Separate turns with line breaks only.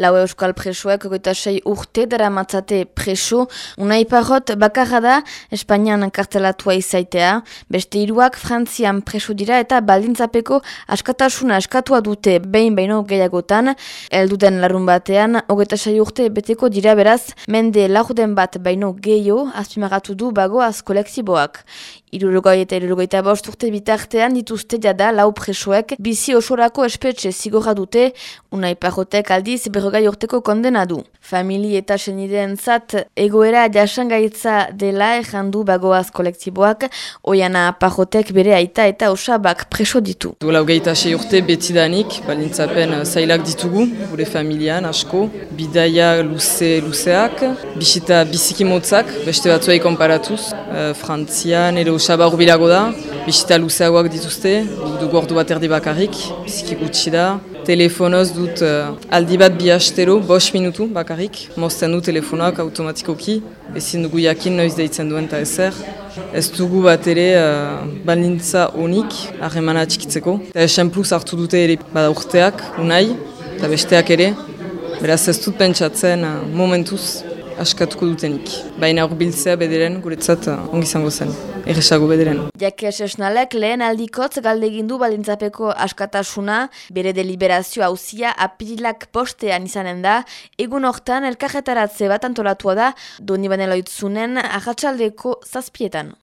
Lau euskal presoek goita sei urte dara matzate preso, unai parrot bakarra da Espainian kartelatua izaitea, beste hiruak Frantzian preso dira eta baldintzapeko askatasuna askatua dute behin baino gehiagotan, elduden larun batean, hogeita sei urte beteko dira beraz, mende laurden bat baino gehiago azpimagatu du bagoaz kolektiboak. Irurogoi eta irurogoita bost urte bitartean dituzte jada lau presoek bizi osorako espetxe zigorra dute, unai parrotek aldiz berrogai urteko kondena du. Famili eta senideen zat egoera jasangaitza dela errandu bagoaz kolektiboak, oiana parrotek bere aita eta osabak preso ditu.
Duela hogeita sei urte betidanik, balintzapen zailak ditugu, gure familian asko, bidaia luze luzeak, bisita biziki motzak, beste batzuei konparatuz, e, Frantzian, ere osaba urbilago da, bisita luzeagoak dituzte, dugu ordu bat erdi bakarrik, biziki gutxi da, telefonoz dut uh, aldi bat bi hastero, bos minutu bakarrik, mozten du telefonoak automatikoki, ezin dugu jakin noiz deitzen duen eta ezer. Ez dugu bat ere uh, balintza honik, harremana txikitzeko. Eta esen plus hartu dute ere bada urteak, unai, eta besteak ere. Beraz ez dut pentsatzen uh, momentuz askatuko dutenik. Baina urbiltzea bederen guretzat uh, ongi zango zen, erresago bederen.
Jakes esnalek lehen aldikotz galdegindu balintzapeko askatasuna, bere deliberazio hauzia apirilak postean izanen da, egun hortan elkarretaratze bat antolatua da, doni baneloitzunen ahatsaldeko zazpietan.